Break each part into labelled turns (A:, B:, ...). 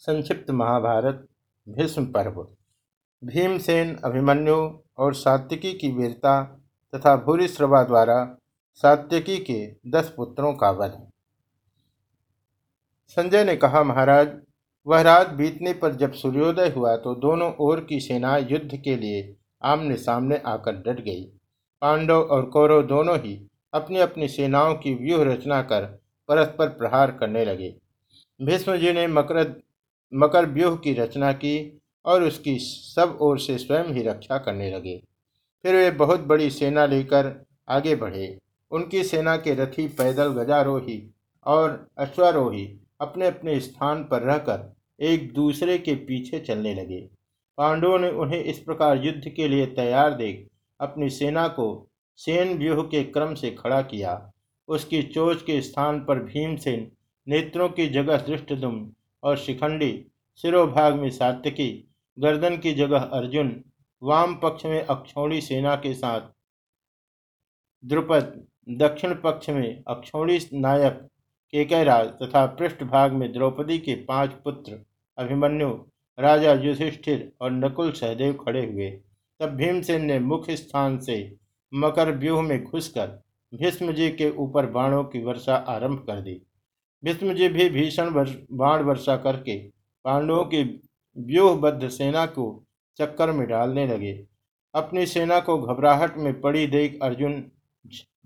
A: संक्षिप्त महाभारत, भीष्म पर्व। भीमसेन अभिमन्यु और सात्यकी की वीरता तथा भूरिश्रवा द्वारा सात्यकी के दस पुत्रों का वध। संजय ने कहा, महाराज, वह रात बीतने पर जब सूर्योदय हुआ तो दोनों ओर की सेना युद्ध के लिए आमने सामने आकर डट गई। पांडव और कौरव दोनों ही अपनी अपनी सेनाओं की व्यूह रचना कर परस्पर प्रहार करने लगे। भीष्म जी ने मकर मकर व्यूह की रचना की और उसकी सब ओर से स्वयं ही रक्षा करने लगे। फिर वे बहुत बड़ी सेना लेकर आगे बढ़े। उनकी सेना के रथी पैदल गजारोही और अश्वारोही अपने अपने स्थान पर रहकर एक दूसरे के पीछे चलने लगे। पांडवों ने उन्हें इस प्रकार युद्ध के लिए तैयार देख अपनी सेना को सेन व्यूह के क्रम से खड़ा किया। उसकी चोच के स्थान पर भीमसेन नेत्रों की जगह दृष्टदुम और शिखंडी सिरोभाग में सात्यकी, गर्दन की जगह अर्जुन, वाम पक्ष में अक्षौणी सेना के साथ। द्रुपद, दक्षिण पक्ष में अक्षौणी नायक केकैराज तथा पृष्ठभाग में द्रौपदी के पाँच पुत्र अभिमन्यु, राजा युधिष्ठिर और नकुल सहदेव खड़े हुए। तब भीमसेन ने मुख्य स्थान से मकर व्यूह में घुसकर भीष्म जी के ऊपर बाणों की वर्षा आरंभ कर दी। भीष्म जी भी भीषण बाण वर्षा करके पांडवों की व्यूहबद्ध सेना को चक्कर में डालने लगे। अपनी सेना को घबराहट में पड़ी देख अर्जुन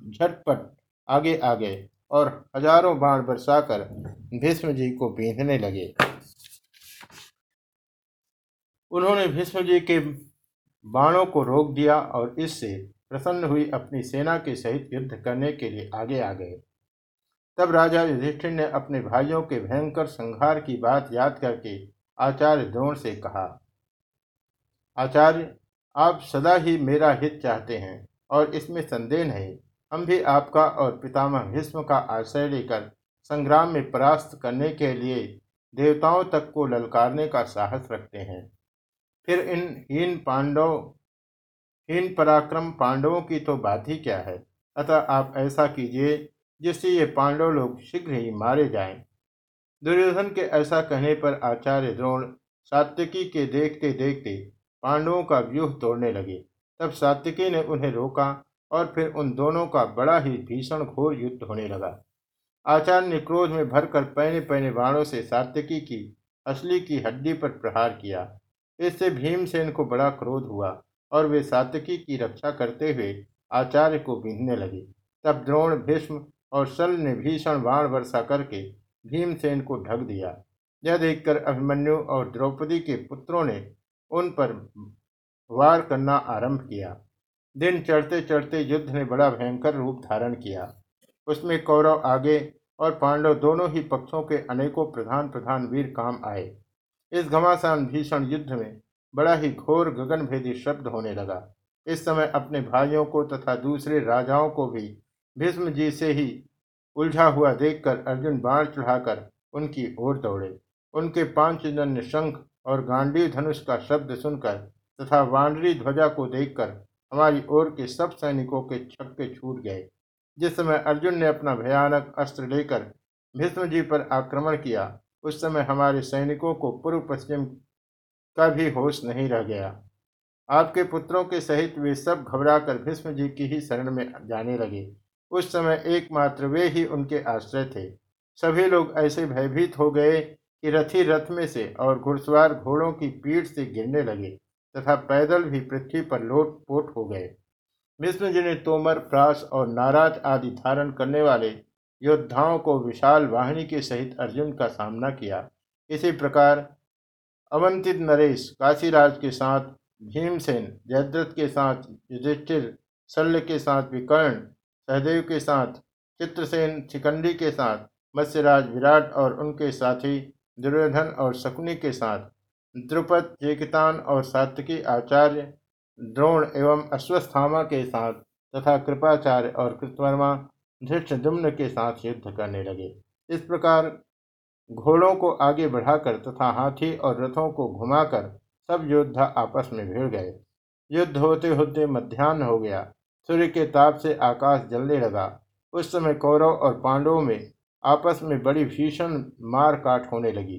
A: झटपट आगे आ गए और हज़ारों बाण बरसाकर भीष्म जी को बींधने लगे। उन्होंने भीष्म जी के बाणों को रोक दिया और इससे प्रसन्न हुई अपनी सेना के सहित युद्ध करने के लिए आगे आ गए। तब राजा युधिष्ठिर ने अपने भाइयों के भयंकर संहार की बात याद करके आचार्य द्रोण से कहा, आचार्य, आप सदा ही मेरा हित चाहते हैं और इसमें संदेह नहीं। हम भी आपका और पितामह भीष्म का आश्रय लेकर संग्राम में परास्त करने के लिए देवताओं तक को ललकारने का साहस रखते हैं। फिर इन हीन पांडव, हीन पराक्रम पांडवों की तो बात ही क्या है? अतः आप ऐसा कीजिए जिससे ये पांडव लोग शीघ्र ही मारे जाएँ। दुर्योधन के ऐसा कहने पर आचार्य द्रोण सात्यकी के देखते देखते पांडवों का व्यूह तोड़ने लगे। तब सात्यकी ने उन्हें रोका और फिर उन दोनों का बड़ा ही भीषण घोर युद्ध होने लगा। आचार्य ने क्रोध में भरकर पहने पहने बाणों से सात्यकी की असली की हड्डी पर प्रहार किया। इससे भीमसेन को बड़ा क्रोध हुआ और वे सात्यकी की रक्षा करते हुए आचार्य को बीधने लगे। तब द्रोण, भीष्म और सल ने भीषण बाण वर्षा करके भीमसेन को ढक दिया। यह देखकर अभिमन्यु और द्रौपदी के पुत्रों ने उन पर वार करना आरंभ किया। दिन चढ़ते चढ़ते युद्ध ने बड़ा भयंकर रूप धारण किया। उसमें कौरव आगे और पांडव दोनों ही पक्षों के अनेकों प्रधान प्रधान वीर काम आए। इस घमासान भीषण युद्ध में बड़ा ही घोर गगनभेदी शब्द होने लगा। इस समय अपने भाइयों को तथा दूसरे राजाओं को भी भीष्म जी से ही उलझा हुआ देखकर अर्जुन बाण चढ़ाकर उनकी ओर दौड़े। उनके पाँच जन्य शंख और गांडी धनुष का शब्द सुनकर तथा वानरी ध्वजा को देखकर हमारी ओर के सब सैनिकों के छक्के छूट गए। जिस समय अर्जुन ने अपना भयानक अस्त्र लेकर भीष्म जी पर आक्रमण किया, उस समय हमारे सैनिकों को पूर्व पश्चिम का भी होश नहीं रह गया। आपके पुत्रों के सहित वे सब घबराकर भीष्म जी की ही शरण में जाने लगे। उस समय एकमात्र वे ही उनके आश्रय थे। सभी लोग ऐसे भयभीत हो गए कि रथी रथ में से और घुड़सवार घोड़ों की पीठ से गिरने लगे तथा पैदल भी पृथ्वी पर लोट पोट हो गए। विष्णु जी ने तोमर, प्रास और नाराज़ आदि धारण करने वाले योद्धाओं को विशाल वाहिनी के सहित अर्जुन का सामना किया। इसी प्रकार अवंतित नरेश, काशीराज के साथ, भीमसेन, जयद्रथ के साथ, युधिष्ठिर, शल्य के साथ विकर्ण सहदेव के साथ, चित्रसेन शिकंडी के साथ, मत्स्यराज विराट और उनके साथी दुर्योधन और शकुनी के साथ, द्रुपद चेकितान और सात्विकी आचार्य, द्रोण एवं अश्वस्थामा के साथ तथा कृपाचार्य और कृतवर्मा धृष्टुम्न के साथ युद्ध करने लगे। इस प्रकार घोड़ों को आगे बढ़ाकर तथा हाथी और रथों को घुमाकर सब योद्धा आपस में भिड़ गए। युद्ध होते होते मध्यान्ह हो गया। सूर्य के ताप से आकाश जलने लगा। उस समय कौरव और पांडवों में आपस में बड़ी भीषण मार काट होने लगी।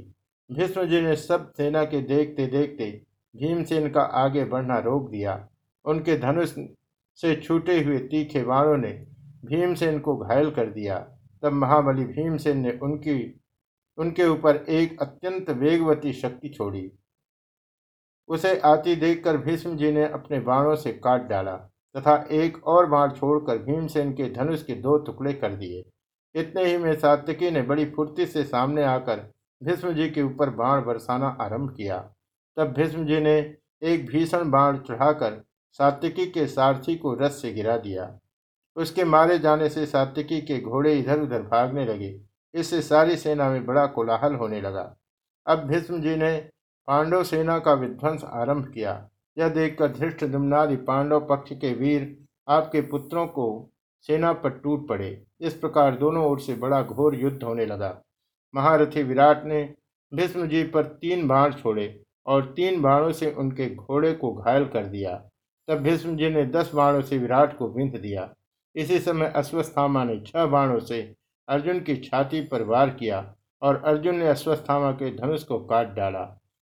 A: भीष्म जी ने सब सेना के देखते देखते भीमसेन का आगे बढ़ना रोक दिया। उनके धनुष से छूटे हुए तीखे बाणों ने भीमसेन को घायल कर दिया। तब महाबली भीमसेन ने उनकी, उनके ऊपर एक अत्यंत वेगवती शक्ति छोड़ी। उसे आती देखकर भीष्म जी ने अपने बाणों से काट डाला। तथा एक और बाण छोड़कर भीमसेन के धनुष के दो टुकड़े कर दिए। इतने ही में सात्विकी ने बड़ी फुर्ती से सामने आकर भीष्म जी के ऊपर बाण बरसाना आरंभ किया। तब भीष्म जी ने एक भीषण बाण चढ़ाकर सात्विकी के सारथी को रस से गिरा दिया। उसके मारे जाने से सात्विकी के घोड़े इधर उधर भागने लगे। इससे सारी सेना में बड़ा कोलाहल होने लगा। अब भीष्म जी ने पांडव सेना का विध्वंस आरंभ किया। यह देखकर धृष्ट दुमनादि पांडव पक्ष के वीर आपके पुत्रों को सेना पर टूट पड़े। इस प्रकार दोनों ओर से बड़ा घोर युद्ध होने लगा। महारथी विराट ने भीष्म पर तीन बाण छोड़े और तीन बाणों से उनके घोड़े को घायल कर दिया। तब भीष्म जी ने दस बाणों से विराट को बिंध दिया। इसी समय अश्वस्थामा ने छह बाणों से अर्जुन की छाती पर वार किया और अर्जुन ने अश्वस्थामा के धनुष को काट डाला।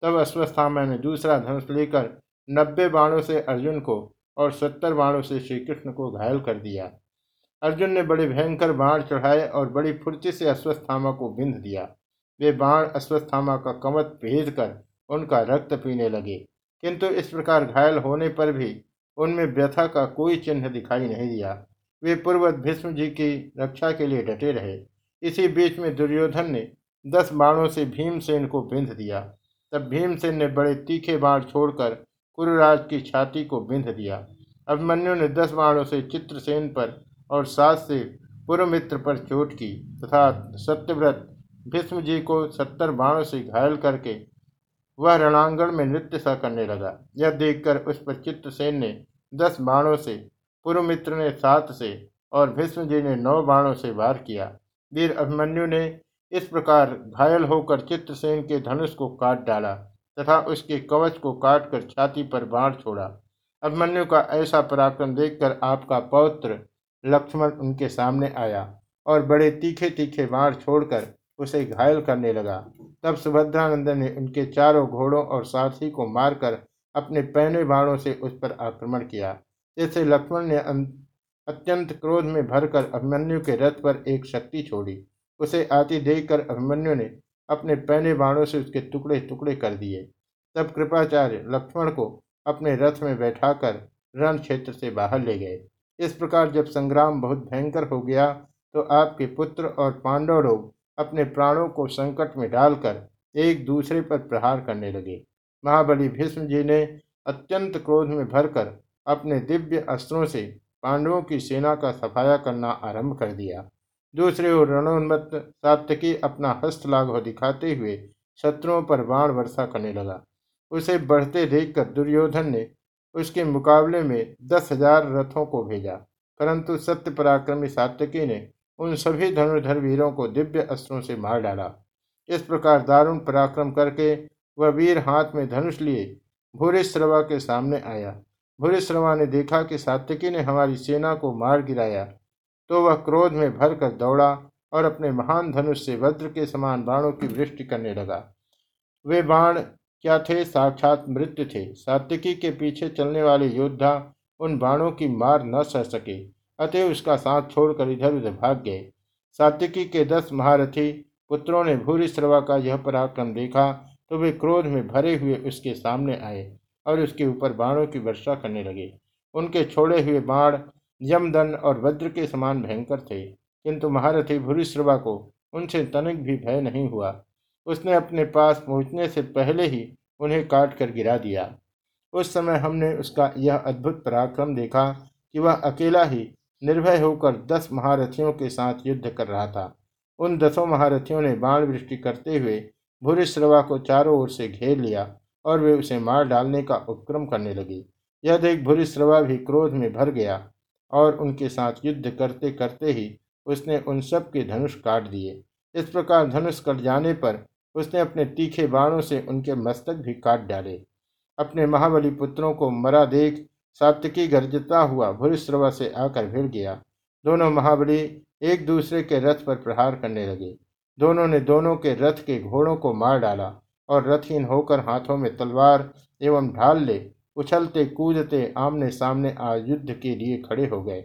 A: तब अश्वस्थामा ने दूसरा धनुष लेकर नब्बे बाणों से अर्जुन को और सत्तर बाणों से श्री कृष्ण को घायल कर दिया। अर्जुन ने बड़े भयंकर बाण चढ़ाए और बड़ी फुर्ती से अश्वस्थामा को बिंध दिया। वे बाण अश्वस्थामा का कमत भेद कर उनका रक्त पीने लगे। किंतु इस प्रकार घायल होने पर भी उनमें व्यथा का कोई चिन्ह दिखाई नहीं दिया। वे पूर्वत भीष्म जी की रक्षा के लिए डटे रहे। इसी बीच में दुर्योधन ने दस बाणों से भीमसेन को बिंध दिया। तब भीमसेन ने बड़े तीखे बाण छोड़कर कुरुराज की छाती को बिंध दिया। अभिमन्यु ने दस बाणों से चित्रसेन पर और सात से पूर्व मित्र पर चोट की तथा सत्यव्रत भीष्म जी को सत्तर बाणों से घायल करके वह रणांगण में नृत्य सा करने लगा। यह देखकर उस पर चित्रसेन ने दस बाणों से पूर्व मित्र ने सात से और भीष्म जी ने नौ बाणों से वार किया। वीर अभिमन्यु ने इस प्रकार घायल होकर चित्रसेन के धनुष को काट डाला। तथा उसके कवच को काटकर छाती पर बाढ़ छोड़ा। अभिमन्यु का ऐसा पराक्रम देखकर आपका पौत्र लक्ष्मण उनके सामने आया और बड़े तीखे तीखे बाण छोड़कर उसे घायल करने लगा। तब सुभद्रानंदन ने उनके चारों घोड़ों और साथी को मारकर अपने पहने बाणों से उस पर आक्रमण किया। इससे लक्ष्मण ने अत्यंत क्रोध में भरकर अभिमन्यु के रथ पर एक शक्ति छोड़ी। उसे आती देखकर अभिमन्यु ने अपने पहने बाणों से उसके टुकड़े टुकड़े कर दिए। तब कृपाचार्य लक्ष्मण को अपने रथ में बैठाकर रण क्षेत्र से बाहर ले गए। इस प्रकार जब संग्राम बहुत भयंकर हो गया तो आपके पुत्र और पांडव लोग अपने प्राणों को संकट में डालकर एक दूसरे पर प्रहार करने लगे। महाबली भीष्म जी ने अत्यंत क्रोध में भरकर अपने दिव्य अस्त्रों से पांडवों की सेना का सफाया करना आरंभ कर दिया। दूसरे ओर रणोन्मत्त सात्यकी अपना हस्तलाघव दिखाते हुए शत्रुओं पर बाण वर्षा करने लगा। उसे बढ़ते देखकर दुर्योधन ने उसके मुकाबले में दस हज़ार रथों को भेजा, परंतु सत्य पराक्रमी सात्यकी ने उन सभी धनुर्धर वीरों को दिव्य अस्त्रों से मार डाला। इस प्रकार दारुण पराक्रम करके वह वीर हाथ में धनुष लिए भूरिश्रवा के सामने आया। भूरिश्रवा ने देखा कि सात्यकी ने हमारी सेना को मार गिराया। तो वह क्रोध में भरकर दौड़ा और अपने महान धनुष से वज्र के समान बाणों की वृष्टि करने लगा। वे बाण क्या थे? साक्षात मृत्यु थे। सात्विकी के पीछे चलने वाले योद्धा उन बाणों की मार न सह सके अतः उसका साथ छोड़कर इधर उधर भाग गए। सात्विकी के दस महारथी पुत्रों ने भूरी श्रवा का यह पराक्रम देखा तो वे क्रोध में भरे हुए उसके सामने आए और उसके ऊपर बाणों की वर्षा करने लगे। उनके छोड़े हुए बाण यमदन और वज्र के समान भयंकर थे, किंतु महारथी भूरिश्रवा को उनसे तनिक भी भय नहीं हुआ। उसने अपने पास पहुँचने से पहले ही उन्हें काट कर गिरा दिया। उस समय हमने उसका यह अद्भुत पराक्रम देखा कि वह अकेला ही निर्भय होकर दस महारथियों के साथ युद्ध कर रहा था। उन दसों महारथियों ने बाण वृष्टि करते हुए भूरिश्रवा को चारों ओर से घेर लिया और वे उसे मार डालने का उपक्रम करने लगे। यह देख भूरिश्रवा भी क्रोध में भर गया। और उनके साथ युद्ध करते करते ही उसने उन सब के धनुष काट दिए। इस प्रकार धनुष कट जाने पर उसने अपने तीखे बाणों से उनके मस्तक भी काट डाले। अपने महाबली पुत्रों को मरा देख सात्विकी गर्जता हुआ भूरिश्रवा से आकर भिड़ गया। दोनों महाबली एक दूसरे के रथ पर प्रहार करने लगे। दोनों ने दोनों के रथ के घोड़ों को मार डाला और रथहीन होकर हाथों में तलवार एवं ढाल ले उछलते, कूदते आमने सामने आज युद्ध के लिए खड़े हो गए।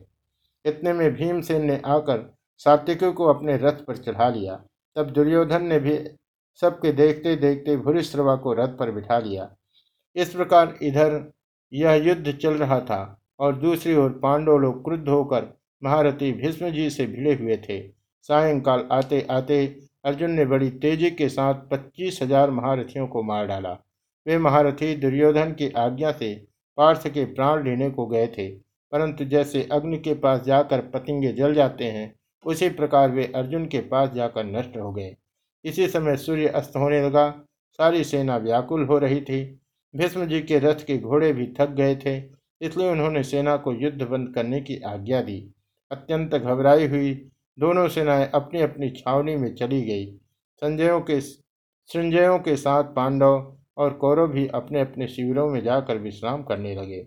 A: इतने में भीमसेन ने आकर सात्विकी को अपने रथ पर चढ़ा लिया। तब दुर्योधन ने भी सबके देखते देखते भूरिश्रवा को रथ पर बिठा लिया। इस प्रकार इधर यह युद्ध चल रहा था और दूसरी ओर पांडव लोग क्रुद्ध होकर महारथी भीष्म जी से भिड़े हुए थे। सायंकाल आते आते अर्जुन ने बड़ी तेज़ी के साथ पच्चीस हज़ार महारथियों को मार डाला। वे महारथी दुर्योधन की आज्ञा से पार्थ के प्राण लेने को गए थे, परंतु जैसे अग्नि के पास जाकर पतिंगे जल जाते हैं, उसी प्रकार वे अर्जुन के पास जाकर नष्ट हो गए। इसी समय सूर्य अस्त होने लगा, सारी सेना व्याकुल हो रही थी। भीष्म जी के रथ के घोड़े भी थक गए थे, इसलिए उन्होंने सेना को युद्ध बंद करने की आज्ञा दी। अत्यंत घबराई हुई, दोनों सेनाएँ अपनी अपनी छावनी में चली गई। संजयों के संजयों के साथ पांडव और कौरव भी अपने अपने शिविरों में जाकर विश्राम करने लगे।